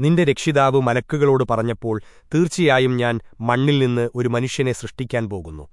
നിന്റെ രക്ഷിതാവ് മലക്കുകളോട് പറഞ്ഞപ്പോൾ തീർച്ചയായും ഞാൻ മണ്ണിൽ നിന്ന് ഒരു മനുഷ്യനെ സൃഷ്ടിക്കാൻ പോകുന്നു.